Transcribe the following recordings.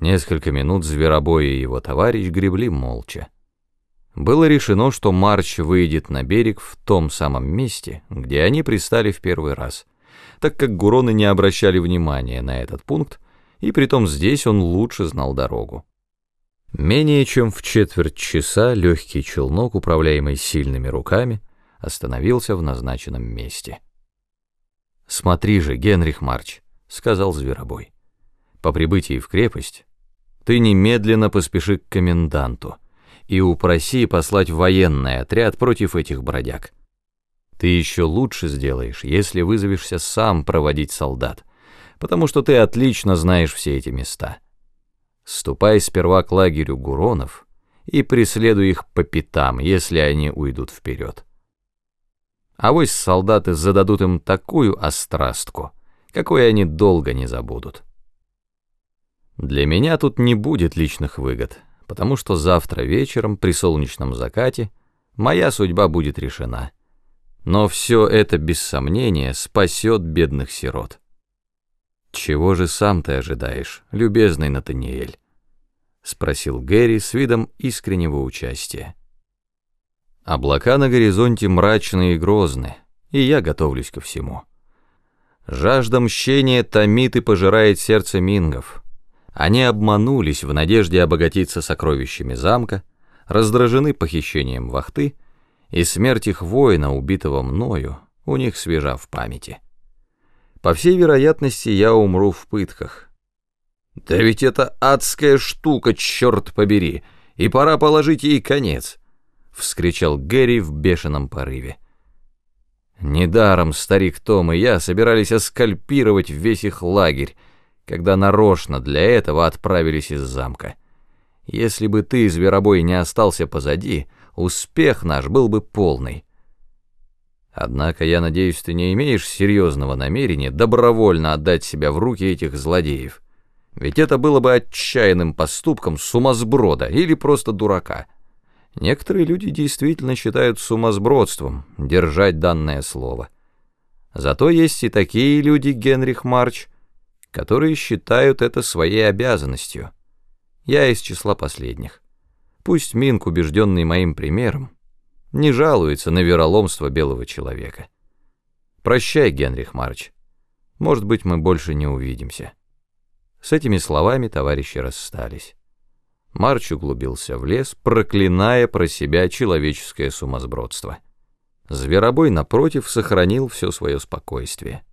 Несколько минут Зверобой и его товарищ гребли молча. Было решено, что Марч выйдет на берег в том самом месте, где они пристали в первый раз, так как Гуроны не обращали внимания на этот пункт, и притом здесь он лучше знал дорогу. Менее чем в четверть часа легкий челнок, управляемый сильными руками, остановился в назначенном месте. «Смотри же, Генрих Марч», — сказал Зверобой, — «по прибытии в крепость ты немедленно поспеши к коменданту и упроси послать военный отряд против этих бродяг. Ты еще лучше сделаешь, если вызовешься сам проводить солдат, потому что ты отлично знаешь все эти места. Ступай сперва к лагерю Гуронов и преследуй их по пятам, если они уйдут вперед. А вось солдаты зададут им такую острастку, какой они долго не забудут. Для меня тут не будет личных выгод, потому что завтра вечером при солнечном закате моя судьба будет решена. Но все это, без сомнения, спасет бедных сирот. «Чего же сам ты ожидаешь, любезный Натаниэль?» — спросил Гэри с видом искреннего участия. «Облака на горизонте мрачные и грозны, и я готовлюсь ко всему. Жажда мщения томит и пожирает сердце мингов. Они обманулись в надежде обогатиться сокровищами замка, раздражены похищением вахты, и смерть их воина, убитого мною, у них свежа в памяти». По всей вероятности, я умру в пытках. Да ведь это адская штука, черт побери, и пора положить ей конец, — вскричал Гэри в бешеном порыве. Недаром старик Том и я собирались оскальпировать весь их лагерь, когда нарочно для этого отправились из замка. Если бы ты, зверобой, не остался позади, успех наш был бы полный. Однако я надеюсь, ты не имеешь серьезного намерения добровольно отдать себя в руки этих злодеев. Ведь это было бы отчаянным поступком сумасброда или просто дурака. Некоторые люди действительно считают сумасбродством держать данное слово. Зато есть и такие люди, Генрих Марч, которые считают это своей обязанностью. Я из числа последних. Пусть Минк, убежденный моим примером, не жалуется на вероломство белого человека. Прощай, Генрих Марч. Может быть, мы больше не увидимся. С этими словами товарищи расстались. Марч углубился в лес, проклиная про себя человеческое сумасбродство. Зверобой, напротив, сохранил все свое спокойствие.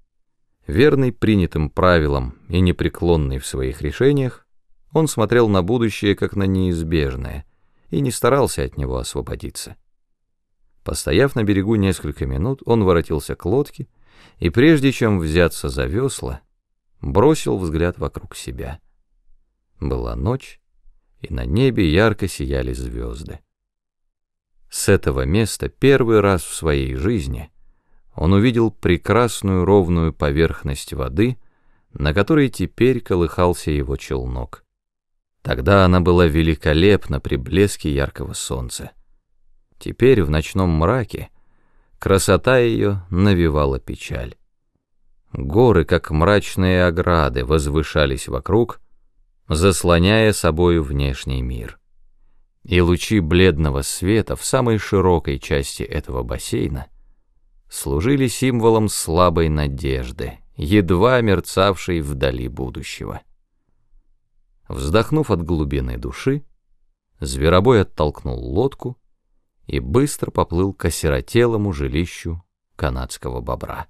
Верный принятым правилам и непреклонный в своих решениях, он смотрел на будущее как на неизбежное и не старался от него освободиться. Постояв на берегу несколько минут, он воротился к лодке и, прежде чем взяться за весла, бросил взгляд вокруг себя. Была ночь, и на небе ярко сияли звезды. С этого места первый раз в своей жизни он увидел прекрасную ровную поверхность воды, на которой теперь колыхался его челнок. Тогда она была великолепна при блеске яркого солнца. Теперь в ночном мраке красота ее навевала печаль. Горы, как мрачные ограды, возвышались вокруг, заслоняя собою внешний мир. И лучи бледного света в самой широкой части этого бассейна служили символом слабой надежды, едва мерцавшей вдали будущего. Вздохнув от глубины души, Зверобой оттолкнул лодку и быстро поплыл к осиротелому жилищу канадского бобра.